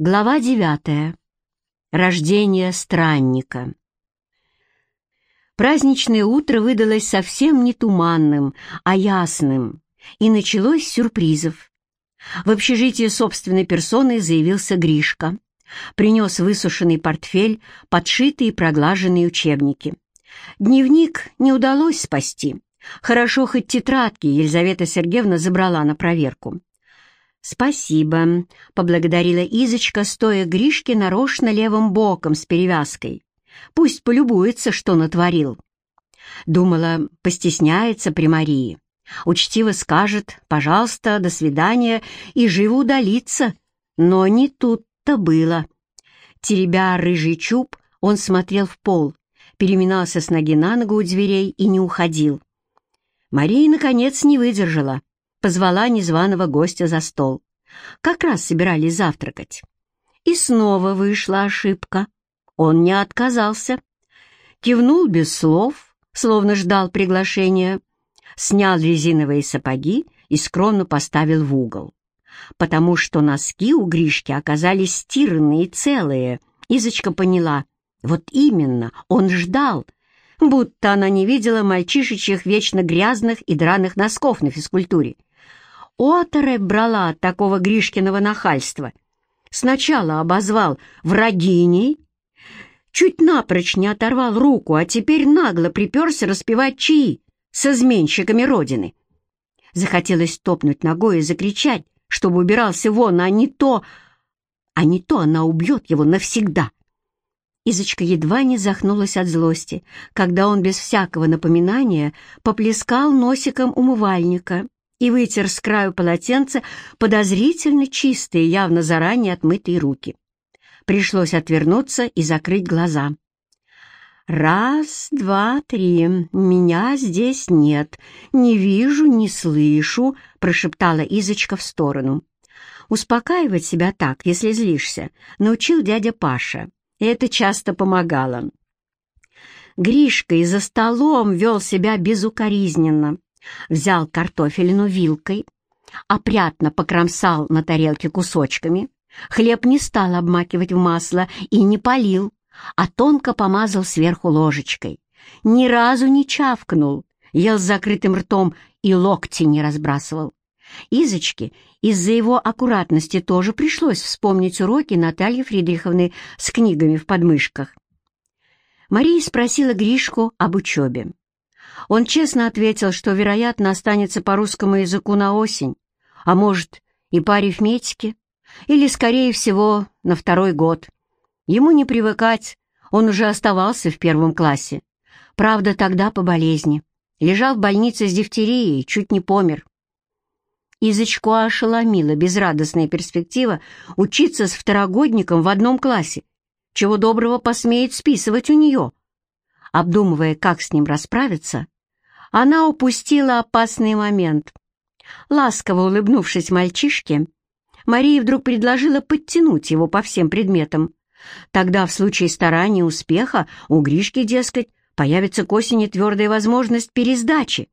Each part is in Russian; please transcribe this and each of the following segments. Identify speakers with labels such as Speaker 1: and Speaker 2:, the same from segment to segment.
Speaker 1: Глава девятая. Рождение странника. Праздничное утро выдалось совсем не туманным, а ясным, и началось с сюрпризов. В общежитии собственной персоной заявился Гришка. Принес высушенный портфель, подшитые и проглаженные учебники. Дневник не удалось спасти. Хорошо, хоть тетрадки Елизавета Сергеевна забрала на проверку. «Спасибо», — поблагодарила Изочка, стоя Гришке нарочно левым боком с перевязкой. «Пусть полюбуется, что натворил». Думала, постесняется при Марии. Учтиво скажет «пожалуйста, до свидания» и живо удалится. Но не тут-то было. Теребя рыжий чуб, он смотрел в пол, переминался с ноги на ногу у дверей и не уходил. Мария, наконец, не выдержала позвала незваного гостя за стол. Как раз собирались завтракать. И снова вышла ошибка. Он не отказался. Кивнул без слов, словно ждал приглашения, снял резиновые сапоги и скромно поставил в угол. Потому что носки у Гришки оказались стиранные и целые. Изочка поняла. Вот именно, он ждал, будто она не видела мальчишечьих вечно грязных и драных носков на физкультуре. Оторе брала от такого Гришкиного нахальства. Сначала обозвал врагиней, чуть напрочь не оторвал руку, а теперь нагло приперся распевать чаи с изменщиками Родины. Захотелось топнуть ногой и закричать, чтобы убирался вон, а не то... А не то она убьет его навсегда. Изочка едва не захнулась от злости, когда он без всякого напоминания поплескал носиком умывальника и вытер с краю полотенца подозрительно чистые, явно заранее отмытые руки. Пришлось отвернуться и закрыть глаза. «Раз, два, три. Меня здесь нет. Не вижу, не слышу», — прошептала Изочка в сторону. Успокаивать себя так, если злишься, научил дядя Паша, и это часто помогало. Гришка и за столом вел себя безукоризненно взял картофелину вилкой, опрятно покромсал на тарелке кусочками, хлеб не стал обмакивать в масло и не полил, а тонко помазал сверху ложечкой. Ни разу не чавкнул, ел с закрытым ртом и локти не разбрасывал. Изочке из-за его аккуратности тоже пришлось вспомнить уроки Натальи Фридриховны с книгами в подмышках. Мария спросила Гришку об учебе. Он честно ответил, что, вероятно, останется по русскому языку на осень, а может, и по арифметике, или, скорее всего, на второй год. Ему не привыкать, он уже оставался в первом классе. Правда, тогда по болезни. Лежал в больнице с дифтерией, чуть не помер. Изочку ошеломила безрадостная перспектива учиться с второгодником в одном классе, чего доброго посмеет списывать у нее. Обдумывая, как с ним расправиться, она упустила опасный момент. Ласково улыбнувшись мальчишке, Мария вдруг предложила подтянуть его по всем предметам. Тогда, в случае старания успеха, у Гришки, дескать, появится к осени твердая возможность пересдачи.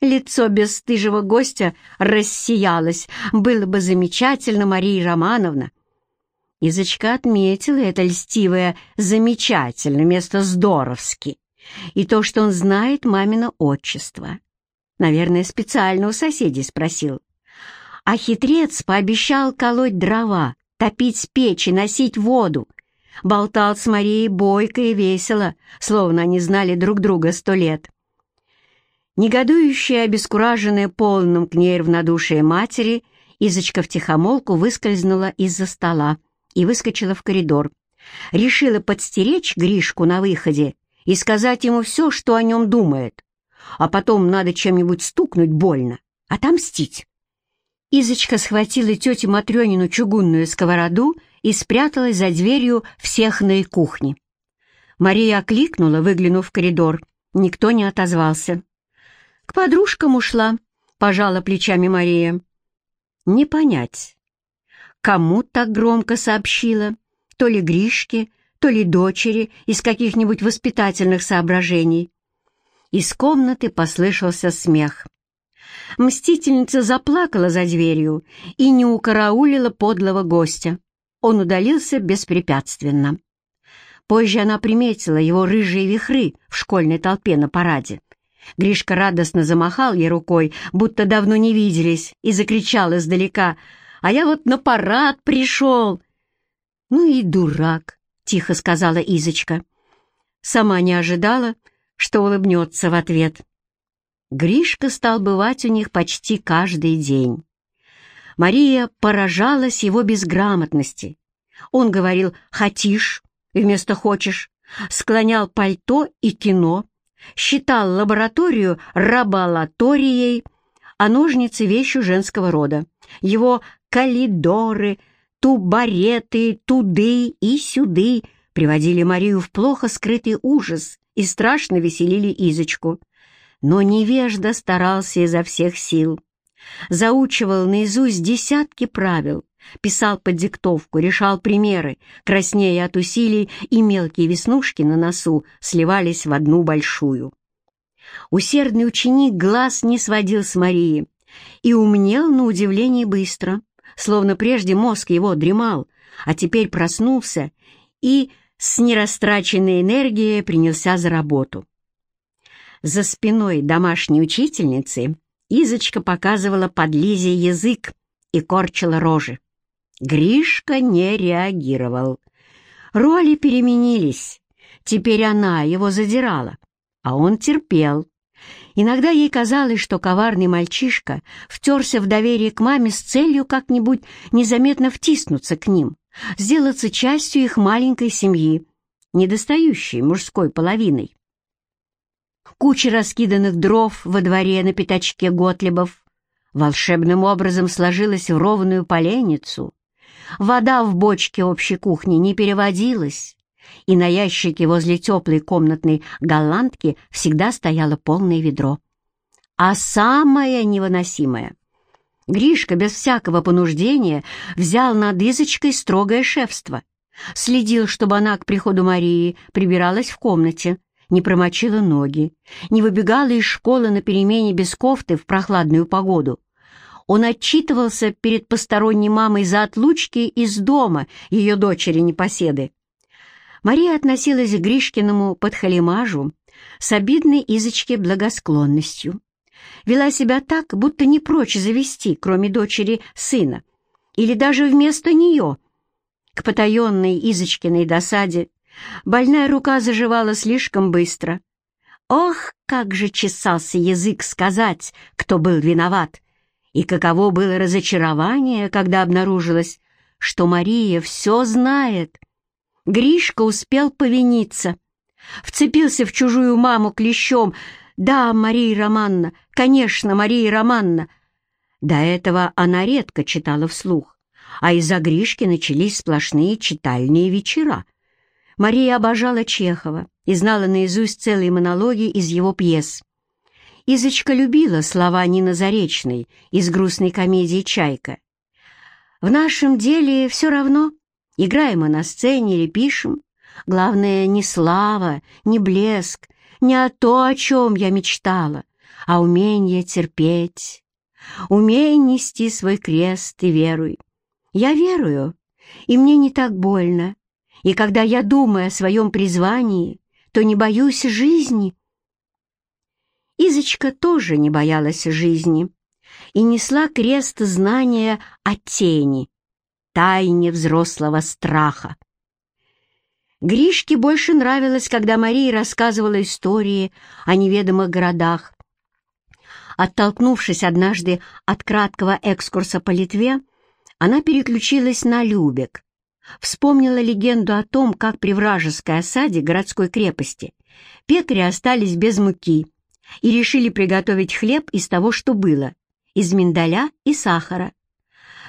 Speaker 1: Лицо бесстыжего гостя рассиялось. Было бы замечательно, Мария Романовна. Изочка отметила это льстивое «замечательно» вместо «здоровски» и то, что он знает мамино отчество. Наверное, специально у соседей спросил. А хитрец пообещал колоть дрова, топить печи, носить воду. Болтал с Марией бойко и весело, словно они знали друг друга сто лет. Негодующая, обескураженная полным к ней равнодушие матери, Изочка втихомолку выскользнула из-за стола и выскочила в коридор. Решила подстеречь Гришку на выходе и сказать ему все, что о нем думает. А потом надо чем-нибудь стукнуть больно, отомстить. Изочка схватила тете Матрёнину чугунную сковороду и спряталась за дверью в сехной кухне. Мария окликнула, выглянув в коридор. Никто не отозвался. «К подружкам ушла», — пожала плечами Мария. «Не понять, кому так громко сообщила, то ли Гришке, то ли дочери из каких-нибудь воспитательных соображений. Из комнаты послышался смех. Мстительница заплакала за дверью и не укараулила подлого гостя. он удалился беспрепятственно. Позже она приметила его рыжие вихры в школьной толпе на параде. Гришка радостно замахал ей рукой, будто давно не виделись, и закричал издалека, «А я вот на парад пришел!» «Ну и дурак!» — тихо сказала Изочка. Сама не ожидала, что улыбнется в ответ. Гришка стал бывать у них почти каждый день. Мария поражалась его безграмотности. Он говорил «хотишь» вместо «хочешь», склонял пальто и кино, считал лабораторию раболаторией, а ножницы — вещью женского рода. Его калидоры, тубареты, туды и сюды приводили Марию в плохо скрытый ужас и страшно веселили Изочку. Но невежда старался изо всех сил. Заучивал наизусть десятки правил, писал под диктовку, решал примеры, краснея от усилий, и мелкие веснушки на носу сливались в одну большую. Усердный ученик глаз не сводил с Марии и умнел на удивление быстро, словно прежде мозг его дремал, а теперь проснулся и с нерастраченной энергией принялся за работу. За спиной домашней учительницы Изочка показывала под Лизе язык и корчила рожи. Гришка не реагировал. Роли переменились. Теперь она его задирала, а он терпел. Иногда ей казалось, что коварный мальчишка втерся в доверие к маме с целью как-нибудь незаметно втиснуться к ним, сделаться частью их маленькой семьи, недостающей мужской половиной. Куча раскиданных дров во дворе на пятачке Готлебов волшебным образом сложилась в ровную поленницу, Вода в бочке общей кухни не переводилась, и на ящике возле теплой комнатной голландки всегда стояло полное ведро. А самое невыносимое — Гришка без всякого понуждения взял над Изочкой строгое шефство, следил, чтобы она к приходу Марии прибиралась в комнате, не промочила ноги, не выбегала из школы на перемене без кофты в прохладную погоду, он отчитывался перед посторонней мамой за отлучки из дома ее дочери-непоседы. Мария относилась к Гришкиному подхалимажу с обидной Изочке благосклонностью. Вела себя так, будто не прочь завести, кроме дочери, сына, или даже вместо нее. К потаенной Изочкиной досаде больная рука заживала слишком быстро. Ох, как же чесался язык сказать, кто был виноват, и каково было разочарование, когда обнаружилось, что Мария все знает. Гришка успел повиниться. Вцепился в чужую маму клещом. «Да, Мария Романна, конечно, Мария Романна». До этого она редко читала вслух, а из-за Гришки начались сплошные читальные вечера. Мария обожала Чехова и знала наизусть целые монологи из его пьес. Изочка любила слова Нины Заречной из грустной комедии «Чайка». В нашем деле все равно, играем мы на сцене или пишем. Главное, не слава, не блеск, не о то, о чем я мечтала, а умение терпеть. Умей нести свой крест и веруй. Я верую, и мне не так больно. И когда я думаю о своем призвании, то не боюсь жизни, Изочка тоже не боялась жизни и несла крест знания о тени, тайне взрослого страха. Гришке больше нравилось, когда Мария рассказывала истории о неведомых городах. Оттолкнувшись однажды от краткого экскурса по Литве, она переключилась на Любек. Вспомнила легенду о том, как при вражеской осаде городской крепости пекари остались без муки, и решили приготовить хлеб из того, что было, из миндаля и сахара.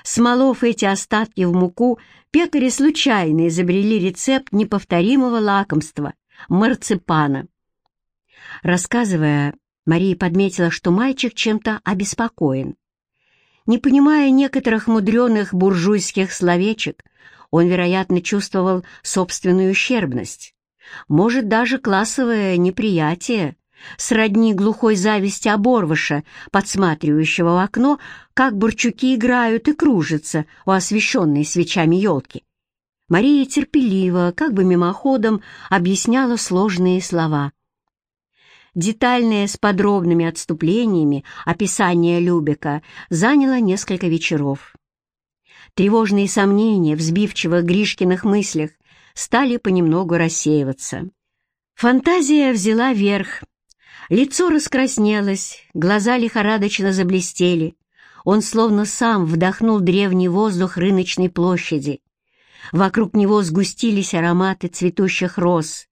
Speaker 1: Смолов эти остатки в муку, пекари случайно изобрели рецепт неповторимого лакомства — марципана. Рассказывая, Мария подметила, что мальчик чем-то обеспокоен. Не понимая некоторых мудреных буржуйских словечек, он, вероятно, чувствовал собственную ущербность, может, даже классовое неприятие, сродни глухой зависти оборвыша, подсматривающего в окно, как бурчуки играют и кружатся у освещенной свечами елки, Мария терпеливо, как бы мимоходом, объясняла сложные слова. Детальное с подробными отступлениями описание Любека заняло несколько вечеров. Тревожные сомнения в Гришкиных мыслях стали понемногу рассеиваться. Фантазия взяла верх. Лицо раскраснелось, глаза лихорадочно заблестели. Он словно сам вдохнул древний воздух рыночной площади. Вокруг него сгустились ароматы цветущих роз,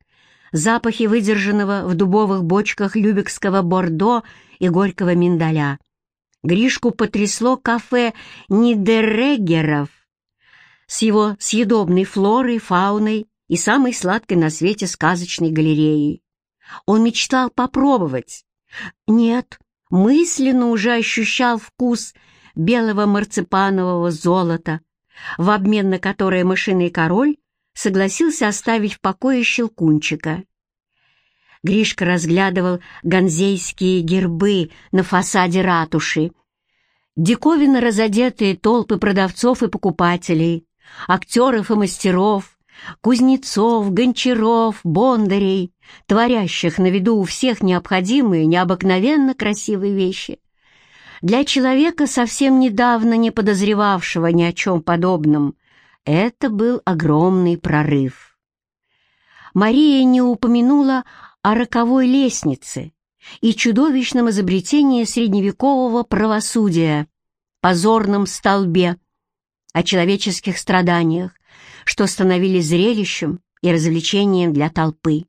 Speaker 1: запахи выдержанного в дубовых бочках любекского бордо и горького миндаля. Гришку потрясло кафе Нидерегеров с его съедобной флорой, фауной и самой сладкой на свете сказочной галереей. Он мечтал попробовать. Нет, мысленно уже ощущал вкус белого марципанового золота, в обмен на которое мышиный король согласился оставить в покое щелкунчика. Гришка разглядывал ганзейские гербы на фасаде ратуши, диковинно разодетые толпы продавцов и покупателей, актеров и мастеров, кузнецов, гончаров, бондарей, творящих на виду у всех необходимые, необыкновенно красивые вещи. Для человека, совсем недавно не подозревавшего ни о чем подобном, это был огромный прорыв. Мария не упомянула о роковой лестнице и чудовищном изобретении средневекового правосудия, позорном столбе, о человеческих страданиях, что становились зрелищем и развлечением для толпы.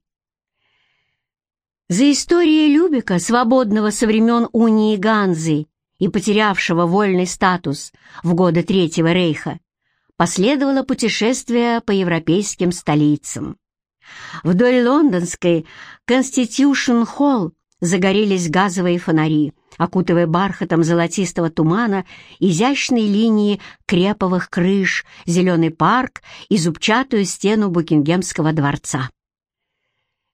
Speaker 1: За историей Любека, свободного со времен унии Ганзы и потерявшего вольный статус в годы Третьего рейха, последовало путешествие по европейским столицам. Вдоль лондонской Конститюшн-холл загорелись газовые фонари, окутывая бархатом золотистого тумана изящные линии креповых крыш, зеленый парк и зубчатую стену Букингемского дворца.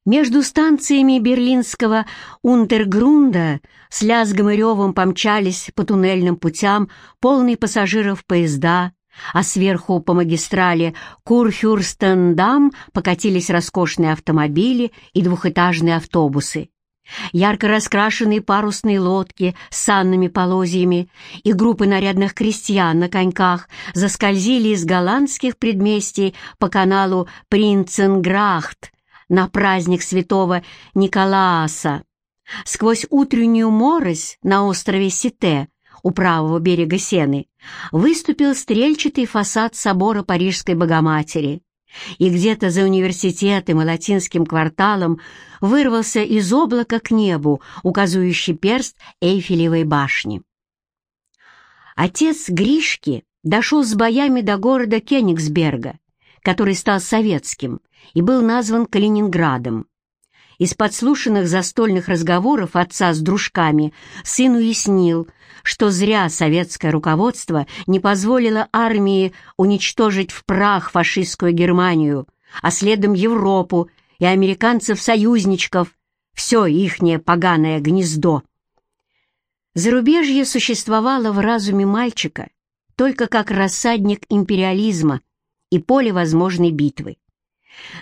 Speaker 1: Между станциями берлинского Унтергрунда с лязгом и ревом помчались по туннельным путям полные пассажиров поезда, а сверху по магистрали Курфюрстендам покатились роскошные автомобили и двухэтажные автобусы. Ярко раскрашенные парусные лодки с санными полозьями и группы нарядных крестьян на коньках заскользили из голландских предместий по каналу Принценграхт на праздник святого Николааса. Сквозь утреннюю морось на острове Сите у правого берега Сены выступил стрельчатый фасад собора Парижской Богоматери, и где-то за университетом и латинским кварталом вырвался из облака к небу указывающий перст Эйфелевой башни. Отец Гришки дошел с боями до города Кенигсберга, который стал советским и был назван Калининградом. Из подслушанных застольных разговоров отца с дружками сын уяснил, что зря советское руководство не позволило армии уничтожить в прах фашистскую Германию, а следом Европу и американцев-союзничков, все ихнее поганое гнездо. Зарубежье существовало в разуме мальчика только как рассадник империализма и поле возможной битвы.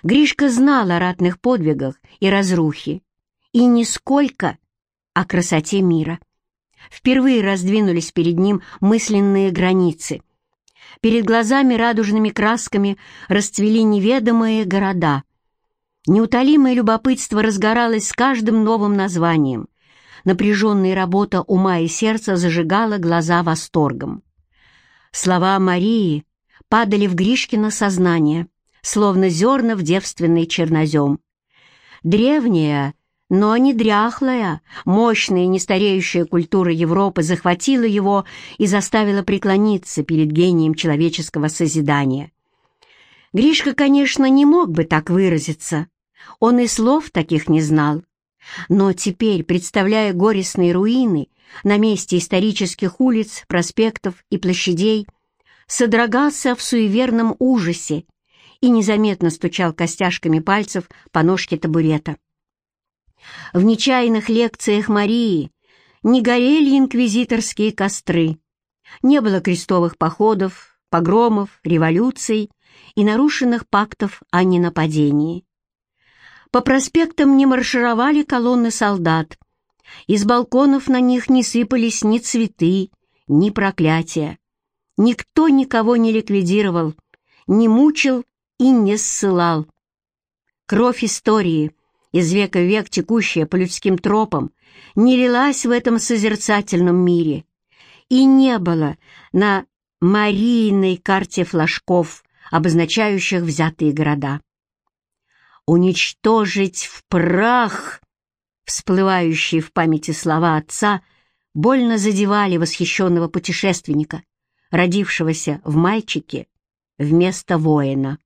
Speaker 1: Гришка знал о ратных подвигах и разрухе, и нисколько о красоте мира. Впервые раздвинулись перед ним мысленные границы. Перед глазами радужными красками расцвели неведомые города. Неутолимое любопытство разгоралось с каждым новым названием. Напряженная работа ума и сердца зажигала глаза восторгом. Слова Марии падали в Гришкино сознание — словно зерна в девственный чернозем. Древняя, но не дряхлая, мощная и нестареющая культура Европы захватила его и заставила преклониться перед гением человеческого созидания. Гришка, конечно, не мог бы так выразиться. Он и слов таких не знал. Но теперь, представляя горестные руины на месте исторических улиц, проспектов и площадей, содрогался в суеверном ужасе и незаметно стучал костяшками пальцев по ножке табурета. В нечаянных лекциях Марии не горели инквизиторские костры, не было крестовых походов, погромов, революций, и нарушенных пактов о ненападении. По проспектам не маршировали колонны солдат, из балконов на них не сыпались ни цветы, ни проклятия. Никто никого не ликвидировал, не мучил и не ссылал. Кровь истории, из века в век текущая по людским тропам, не лилась в этом созерцательном мире, и не было на Марийной карте флажков, обозначающих взятые города. «Уничтожить в прах!» Всплывающие в памяти слова отца больно задевали восхищенного путешественника, родившегося в мальчике вместо воина.